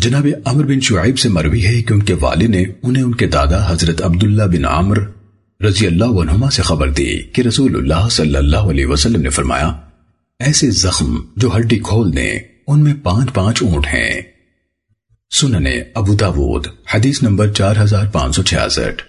جناب عمر بن شعیب سے مروی ہے کہ ان کے والد نے انہیں ان کے دادا حضرت عبداللہ بن عمر رضی اللہ عنہما سے خبر دی کہ رسول اللہ صلی اللہ علیہ وسلم نے فرمایا، ایسے زخم جو ہڈی کھول دیں، ان میں پانچ پانچ اونٹ ہیں۔ سننے ابو داود، حدیث نمبر چار ہزار پانچ سو چھیاسٹھ۔